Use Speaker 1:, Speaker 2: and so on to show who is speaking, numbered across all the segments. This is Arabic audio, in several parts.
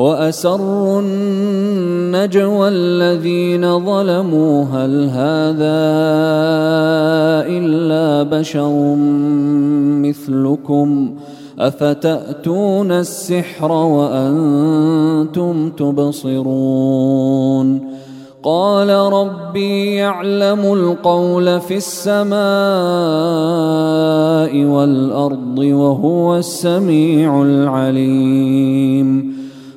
Speaker 1: وأسروا النجوى الذين ظلموا هل هذا إلا بشر مثلكم؟ أفتأتون السحر وأنتم تبصرون؟ قال ربي يعلم القول في السماء والأرض وهو السميع العليم.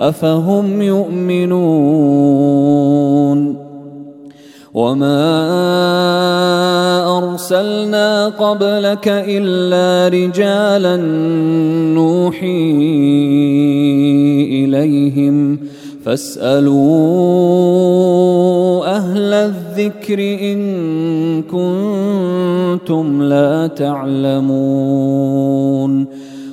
Speaker 1: أفهم يؤمنون وما أرسلنا قبلك إلا رجالا نوحي إليهم فاسألوا أهل الذكر إن كنتم لا تعلمون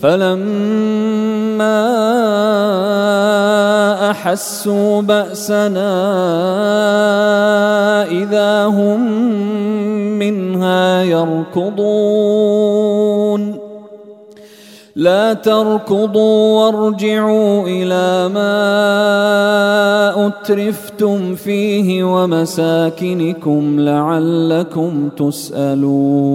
Speaker 1: فلما أحسوا بأسنا إذا هم منها يركضون. لا تركضوا وارجعوا إلى ما أترفتم فيه ومساكنكم لعلكم تسألون.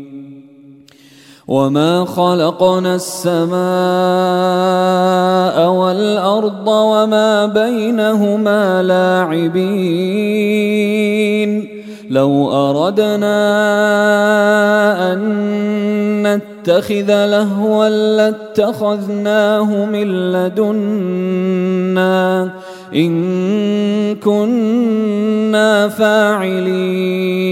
Speaker 1: وما خلقنا السماء والارض وما بينهما لاعبين لو اردنا ان نتخذ لهوا لاتخذناه من لدنا ان كنا فاعلين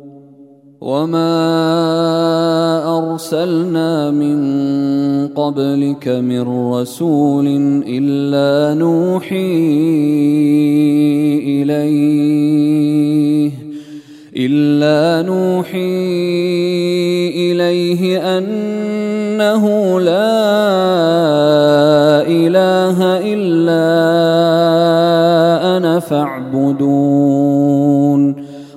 Speaker 1: وما ارسلنا من قبلك من رسول الا نوحي اليه الا نوحي اليه انه لا اله الا أنا فاعبدون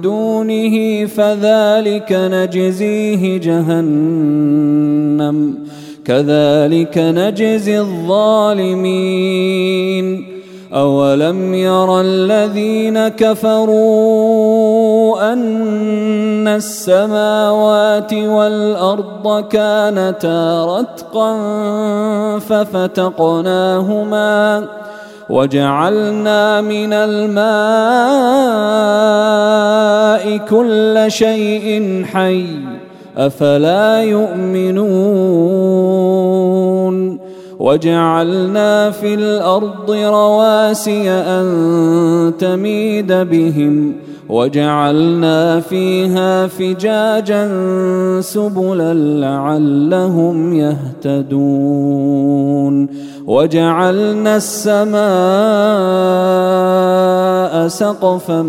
Speaker 1: دونه فذلك نجزيه جهنم كذلك نجزي الظالمين. أولم ير الذين كفروا أن السماوات والأرض كانتا رتقا ففتقناهما وجعلنا من الماء كل شيء حي أفلا يؤمنون وجعلنا في الأرض رواسي أن تميد بهم وجعلنا فيها فجاجا سبلا لعلهم يهتدون. وجعلنا السماء سقفا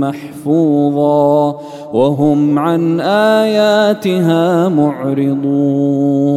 Speaker 1: محفوظا وهم عن آياتها معرضون.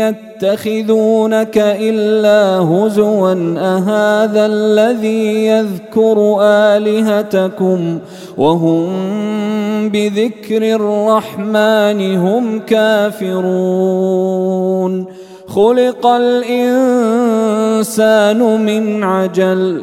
Speaker 1: يتخذونك إلا هزوا أهذا الذي يذكر آلهتكم؟ وهم بذكر الرحمن هم كافرون. خلق الإنسان من عجل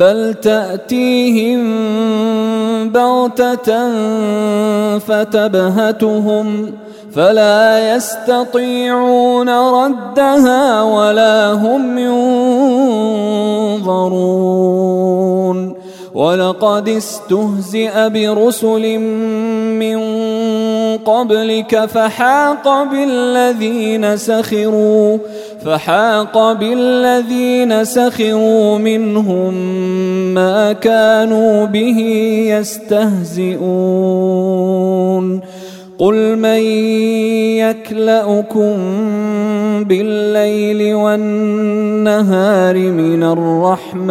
Speaker 1: بل تأتيهم بغتة فتبهتهم فلا يستطيعون ردها ولا هم ينظرون ولقد استهزئ برسل من قبلك فحاق بالذين سخروا فحاق بالذين سخروا منهم ما كانوا به يستهزئون. قل من يكلأكم بالليل والنهار من الرحمن؟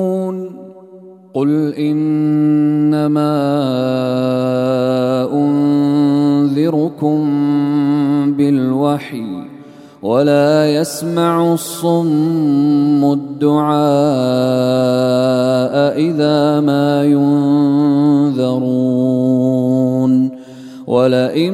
Speaker 1: قل إنما أنذركم بالوحي ولا يسمع الصم الدعاء إذا ما ينذرون ولئن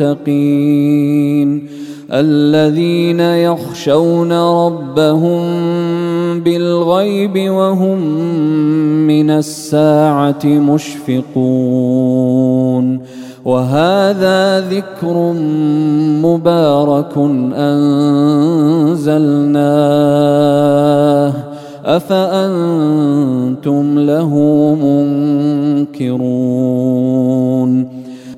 Speaker 1: المتقين الذين يخشون ربهم بالغيب وهم من الساعة مشفقون وهذا ذكر مبارك أنزلناه أفأنتم له منكرون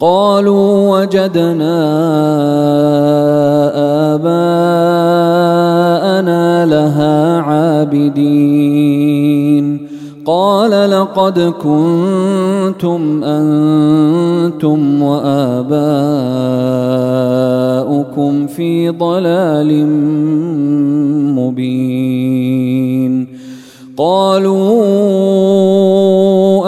Speaker 1: قالوا وجدنا آباءنا لها عابدين. قال لقد كنتم أنتم وآباؤكم في ضلال مبين. قالوا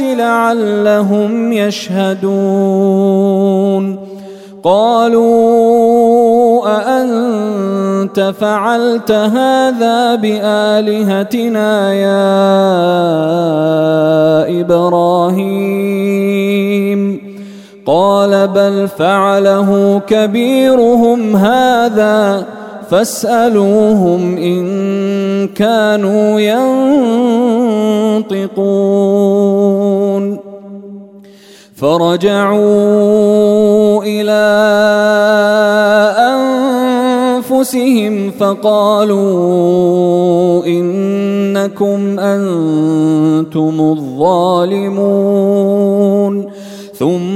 Speaker 1: لعلهم يشهدون. قالوا أأنت فعلت هذا بآلهتنا يا إبراهيم؟ قال بل فعله كبيرهم هذا فاسألوهم إن كانوا ينطقون. فرجعوا إلى أنفسهم فقالوا إنكم أنتم الظالمون. ثم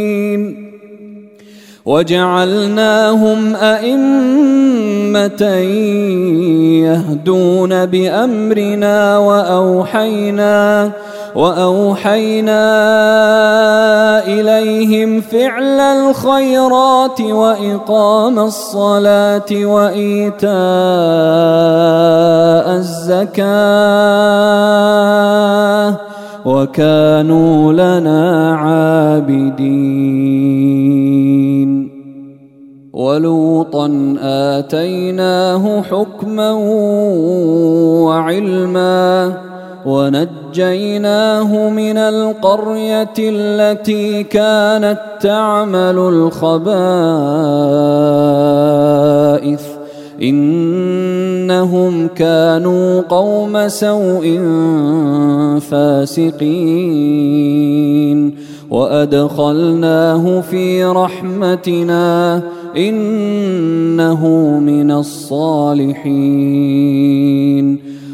Speaker 1: وجعلناهم أئمة يهدون بأمرنا وأوحينا وأوحينا إليهم فعل الخيرات وإقام الصلاة وإيتاء الزكاة. وكانوا لنا عابدين. ولوطا آتيناه حكما وعلما ونجيناه من القرية التي كانت تعمل الخبائث. إنهم كانوا قوم سوء فاسقين. وأدخلناه في رحمتنا إنه من الصالحين.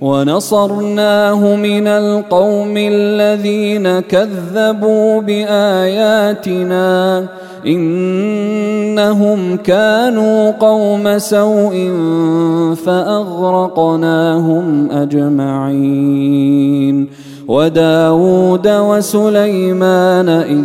Speaker 1: ونصرناه من القوم الذين كذبوا بآياتنا إنهم كانوا قوم سوء فأغرقناهم أجمعين. وداود وسليمان إذ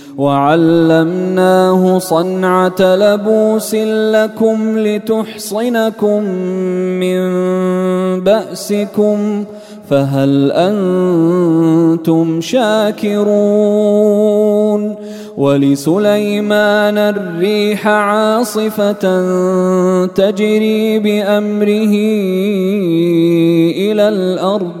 Speaker 1: وعلمناه صنعة لبوس لكم لتحصنكم من بأسكم فهل أنتم شاكرون ولسليمان الريح عاصفة تجري بأمره إلى الأرض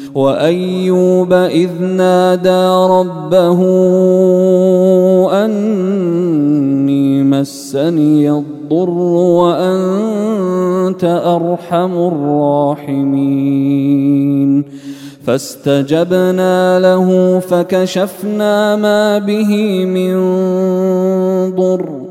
Speaker 1: وأيوب إذ نادى ربه أني مسني الضر وأنت أرحم الراحمين. فاستجبنا له فكشفنا ما به من ضر.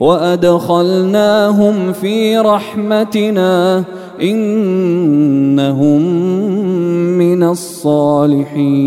Speaker 1: وادخلناهم في رحمتنا انهم من الصالحين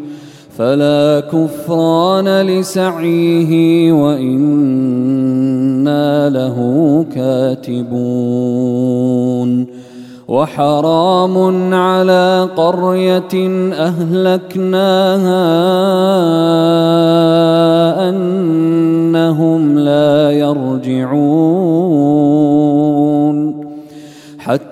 Speaker 1: فلا كفران لسعيه وإنا له كاتبون وحرام على قرية أهلكناها أنهم لا يرجعون حتى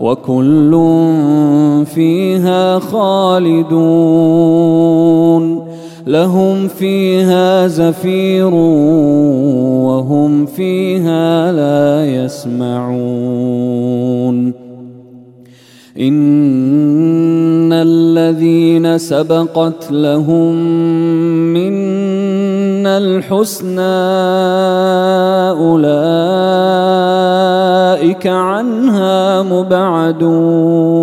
Speaker 1: وكل فيها خالدون. لهم فيها زفير وهم فيها لا يسمعون. إن الذين سبقت لهم منا الحسنى أولئك عنها مبعدون.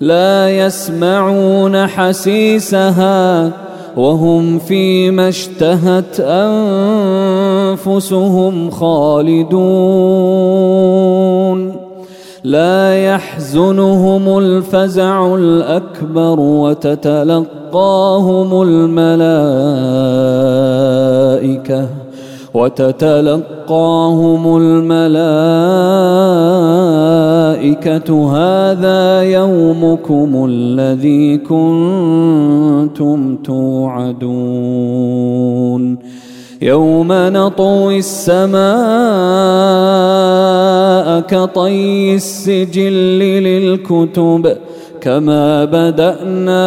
Speaker 1: لا يسمعون حسيسها وهم فيما اشتهت أنفسهم خالدون. لا يحزنهم الفزع الأكبر وتتلقاهم الملائكة. وتتلقاهم الملائكة هذا يومكم الذي كنتم توعدون. يوم نطوي السماء كطي السجل للكتب كما بدأنا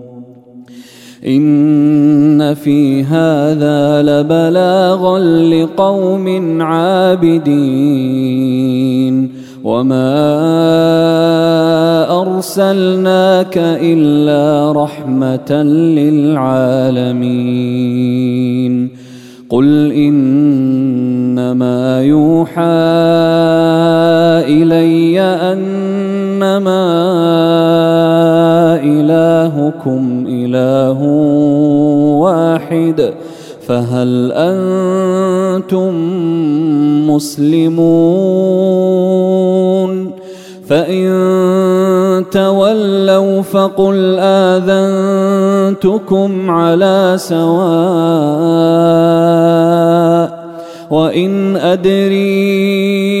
Speaker 1: إن في هذا لبلاغا لقوم عابدين وما أرسلناك إلا رحمة للعالمين قل إنما يوحى إلي أنما إلهكم إله واحد فهل أنتم مسلمون؟ فإن تولوا فقل آذنتكم على سواء وإن أدري